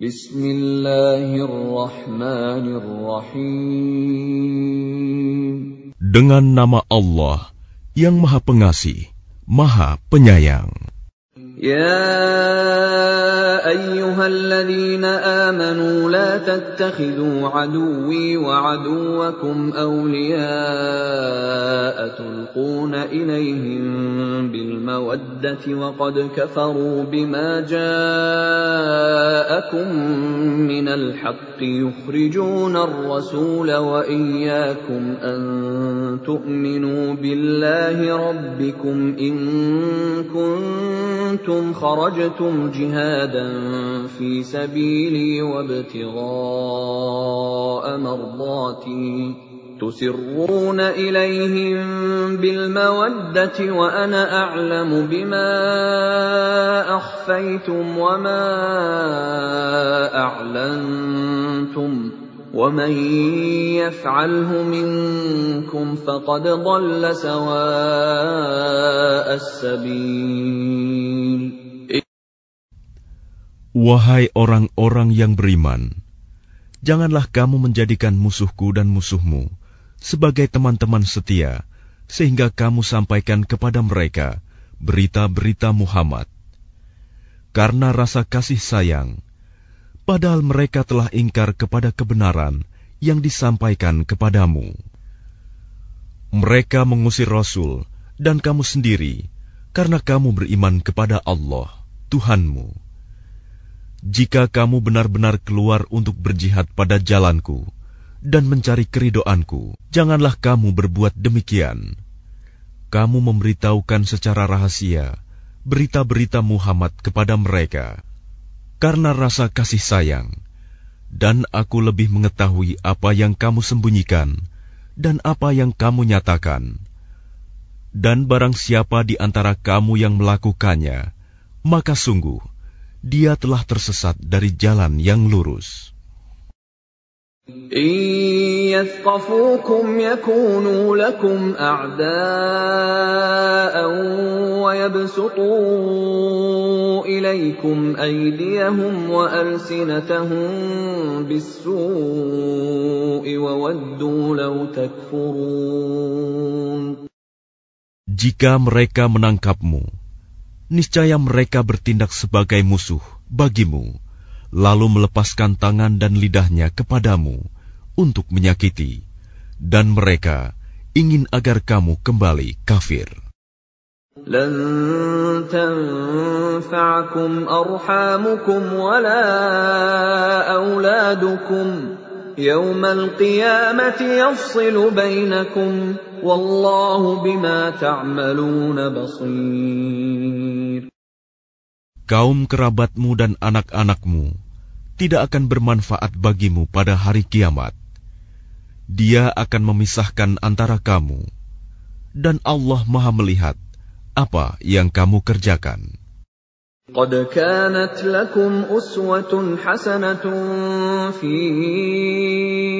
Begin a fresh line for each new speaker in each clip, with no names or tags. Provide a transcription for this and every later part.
بسم الله الرحمن الرحيم
Dengan nama Allah yang Maha Pengasih, Maha Penyayang.
يا أيها الذين آمنوا لا تتخذوا عدوي وعدوكم أولياء تلقون إليهم بالمودة وقد كفروا بما جاءوا جاءكم من الحق يخرجون الرسول واياكم ان تؤمنوا بالله ربكم ان كنتم خرجتم جهادا في سبيلي وابتغاء مرضاتي تسرون إليهم بالمودة وأنا أعلم بما أخفيتم وما أعلنتم ومن يفعله منكم فقد ضل سواء السبيل
Wahai orang-orang yang beriman, janganlah kamu menjadikan musuhku dan musuhmu sebagai teman-teman setia, sehingga kamu sampaikan kepada mereka berita-berita Muhammad. Karena rasa kasih sayang, padahal mereka telah ingkar kepada kebenaran yang disampaikan kepadamu. Mereka mengusir Rasul dan kamu sendiri karena kamu beriman kepada Allah, Tuhanmu. Jika kamu benar-benar keluar untuk berjihad pada jalanku, dan mencari keridoanku. Janganlah kamu berbuat demikian. Kamu memberitahukan secara rahasia berita-berita Muhammad kepada mereka karena rasa kasih sayang, dan aku lebih mengetahui apa yang kamu sembunyikan dan apa yang kamu nyatakan. Dan barang siapa di antara kamu yang melakukannya, maka sungguh dia telah tersesat dari jalan yang lurus.
إن يثقفوكم يكونوا لكم أعداء ويبسطوا إليكم أيديهم وألسنتهم بالسوء وودوا لو تكفرون
Jika mereka menangkapmu, niscaya mereka bertindak sebagai musuh bagimu lalu melepaskan tangan dan lidahnya kepadamu untuk menyakiti, dan mereka ingin agar kamu kembali kafir.
لن تنفعكم أرحامكم ولا أولادكم يوم القيامة يفصل بينكم والله بما تعملون بصير
kaum kerabatmu dan anak-anakmu tidak akan bermanfaat bagimu pada hari kiamat. Dia akan memisahkan antara kamu, dan Allah Maha Melihat apa yang kamu kerjakan.
قد كانت لكم أسوة حسنة في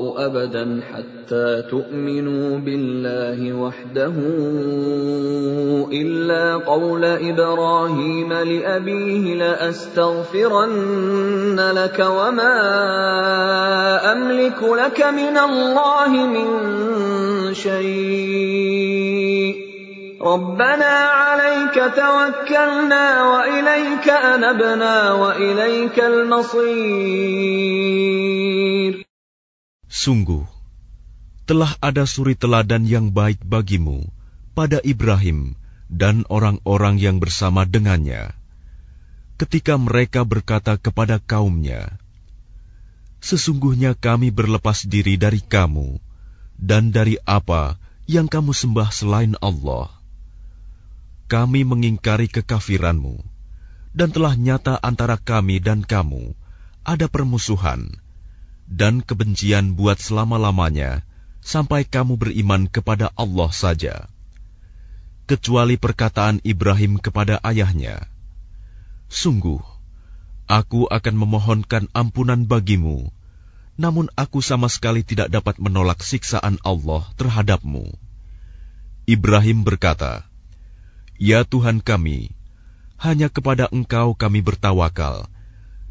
أبدا حتى تؤمنوا بالله وحده إلا قول إبراهيم لأبيه لأستغفرن لك وما أملك لك من الله من شيء ربنا عليك توكلنا واليك انبنا واليك المصير Sungguh,
telah ada suri teladan yang baik bagimu pada Ibrahim dan orang-orang yang bersama dengannya, ketika mereka berkata kepada kaumnya, "Sesungguhnya kami berlepas diri dari kamu dan dari apa yang kamu sembah selain Allah. Kami mengingkari kekafiranmu, dan telah nyata antara kami dan kamu ada permusuhan." dan kebencian buat selama-lamanya sampai kamu beriman kepada Allah saja. Kecuali perkataan Ibrahim kepada ayahnya, Sungguh, aku akan memohonkan ampunan bagimu, namun aku sama sekali tidak dapat menolak siksaan Allah terhadapmu. Ibrahim berkata, Ya Tuhan kami, hanya kepada Engkau kami bertawakal,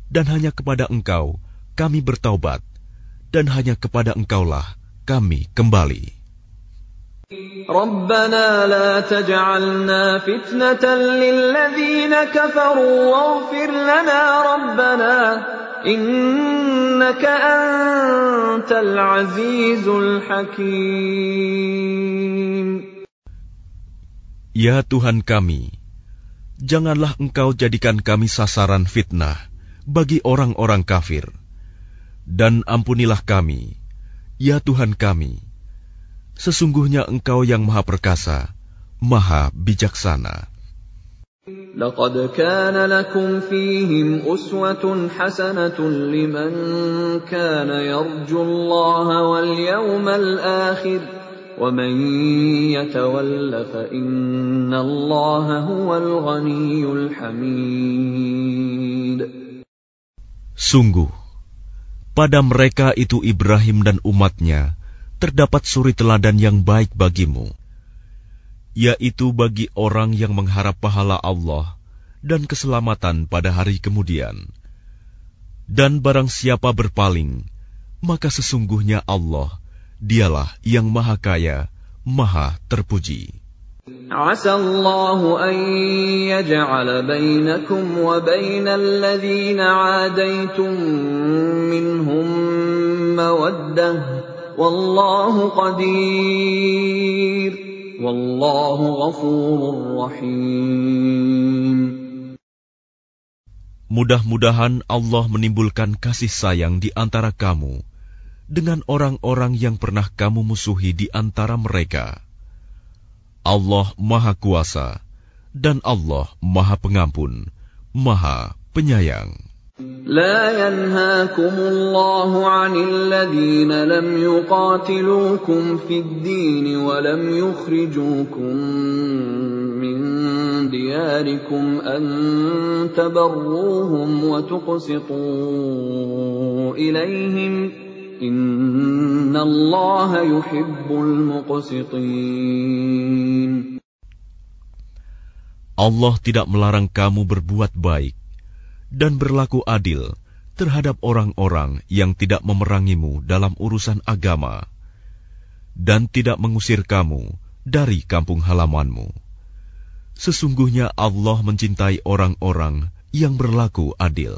dan hanya kepada Engkau kami kami bertaubat, dan hanya kepada Engkaulah kami kembali.
ربنا لا تجعلنا فتنة للذين كفروا واغفر لنا ربنا إنك أنت العزيز الحكيم
Ya Tuhan kami, janganlah Engkau jadikan kami sasaran fitnah bagi orang-orang kafir dan ampunilah kami, ya Tuhan kami. Sesungguhnya Engkau yang Maha Perkasa, Maha Bijaksana.
لقد كان لكم فيهم أسوة حسنة لمن كان يرجو الله واليوم الآخر ومن يتول فإن الله هو الغني الحميد.
Sungguh pada mereka itu Ibrahim dan umatnya terdapat suri teladan yang baik bagimu, yaitu bagi orang yang mengharap pahala Allah dan keselamatan pada hari kemudian. Dan barang siapa berpaling, maka sesungguhnya Allah, dialah yang maha kaya, maha terpuji.
Asallahu bainakum minhum Wallahu Qadir, Wallahu
Mudah-mudahan Allah menimbulkan kasih sayang di antara kamu dengan orang-orang yang pernah kamu musuhi di antara mereka. Allah Maha Kuasa dan Allah Maha Pengampun, Maha Penyayang.
لا ينهاكم الله عن الذين لم يقاتلوكم في الدين ولم يخرجوكم من دياركم أن تبروهم وتقسطوا إليهم ۖ Allah
tidak melarang kamu berbuat baik dan berlaku adil terhadap orang-orang yang tidak memerangimu dalam urusan agama dan tidak mengusir kamu dari kampung halamanmu. Sesungguhnya Allah mencintai orang-orang yang berlaku adil.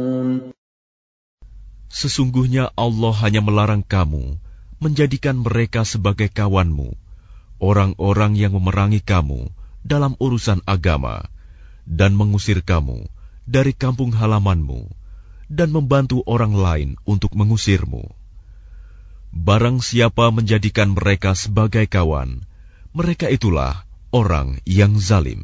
Sesungguhnya
Allah hanya melarang kamu menjadikan mereka sebagai kawanmu, orang-orang yang memerangi kamu dalam urusan agama, dan mengusir kamu dari kampung halamanmu, dan membantu orang lain untuk mengusirmu. Barang siapa menjadikan mereka sebagai kawan, mereka itulah orang yang zalim.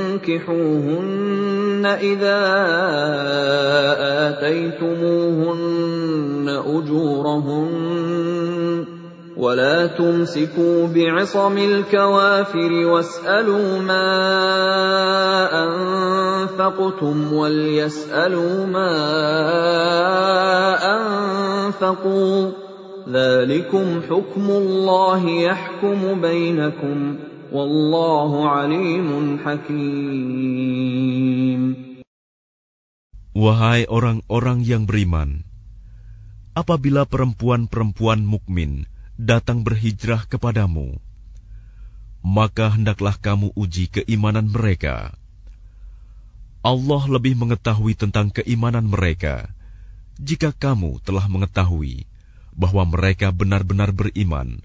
فَانكِحُوهُنَّ إِذَا آتَيْتُمُوهُنَّ أُجُورَهُنَّ ۖ وَلَا تُمْسِكُوا بِعِصَمِ الْكَوَافِرِ وَاسْأَلُوا مَا أَنفَقْتُمْ وَلْيَسْأَلُوا مَا أَنفَقُوا ۚ ذَٰلِكُمْ حُكْمُ اللَّهِ يَحْكُمُ بَيْنَكُمْ Wallahu alimun hakim.
Wahai orang-orang yang beriman, apabila perempuan-perempuan mukmin datang berhijrah kepadamu, maka hendaklah kamu uji keimanan mereka. Allah lebih mengetahui tentang keimanan mereka. Jika kamu telah mengetahui bahwa mereka benar-benar beriman,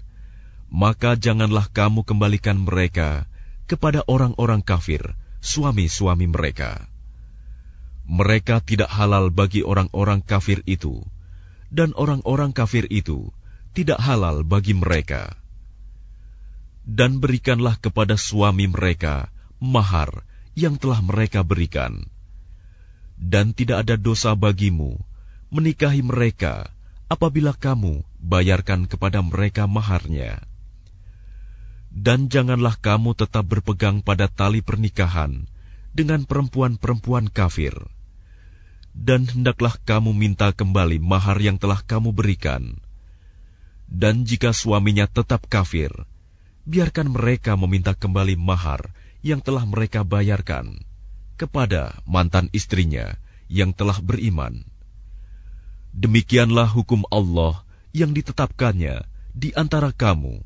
maka janganlah kamu kembalikan mereka kepada orang-orang kafir, suami-suami mereka. Mereka tidak halal bagi orang-orang kafir itu, dan orang-orang kafir itu tidak halal bagi mereka. Dan berikanlah kepada suami mereka mahar yang telah mereka berikan, dan tidak ada dosa bagimu menikahi mereka apabila kamu bayarkan kepada mereka maharnya dan janganlah kamu tetap berpegang pada tali pernikahan dengan perempuan-perempuan kafir, dan hendaklah kamu minta kembali mahar yang telah kamu berikan. Dan jika suaminya tetap kafir, biarkan mereka meminta kembali mahar yang telah mereka bayarkan kepada mantan istrinya yang telah beriman. Demikianlah hukum Allah yang ditetapkannya di antara kamu.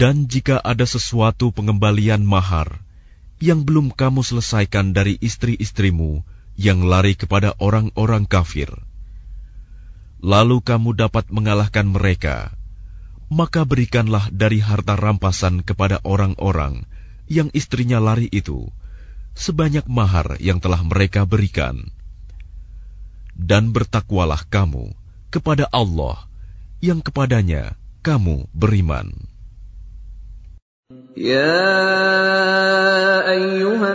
Dan jika ada sesuatu pengembalian mahar yang belum kamu selesaikan dari istri-istrimu yang lari kepada orang-orang kafir, lalu kamu dapat mengalahkan mereka, maka berikanlah dari harta rampasan kepada orang-orang yang istrinya lari itu sebanyak mahar yang telah mereka berikan. Dan bertakwalah kamu kepada Allah yang kepadanya kamu beriman.
يا أيها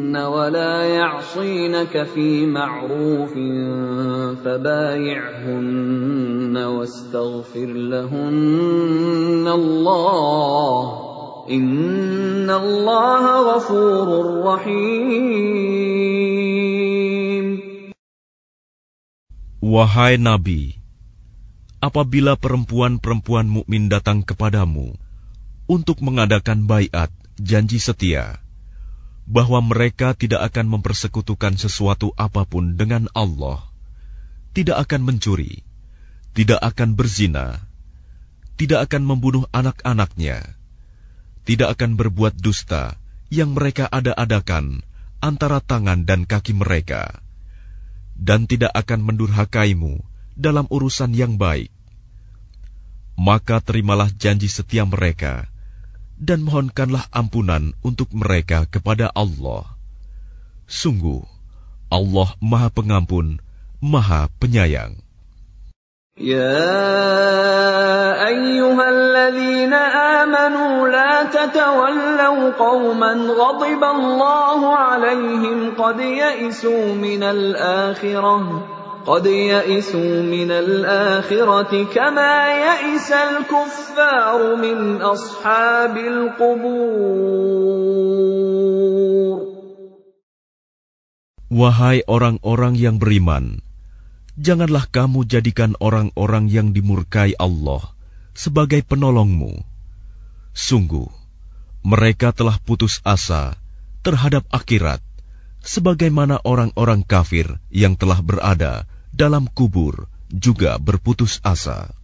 ولا يعصينك في معروف فبايعهن واستغفر لهن الله إن الله غفور رحيم
Wahai Nabi, apabila perempuan-perempuan mukmin datang kepadamu untuk mengadakan baiat janji setia, bahwa mereka tidak akan mempersekutukan sesuatu apapun dengan Allah, tidak akan mencuri, tidak akan berzina, tidak akan membunuh anak-anaknya, tidak akan berbuat dusta yang mereka ada-adakan antara tangan dan kaki mereka, dan tidak akan mendurhakaimu dalam urusan yang baik. Maka terimalah janji setia mereka dan mohonkanlah ampunan untuk mereka kepada Allah. Sungguh, Allah Maha Pengampun, Maha Penyayang.
Ya أيها الذين آمنوا لا تتولوا قوما غضب الله عليهم قد يئسوا قد يئسوا من الآخرة كما يئس الكفار من أصحاب القبور
Wahai orang-orang yang beriman, janganlah kamu jadikan orang-orang yang dimurkai Allah sebagai penolongmu. Sungguh, mereka telah putus asa terhadap akhirat sebagaimana orang-orang kafir yang telah berada dalam kubur juga berputus asa.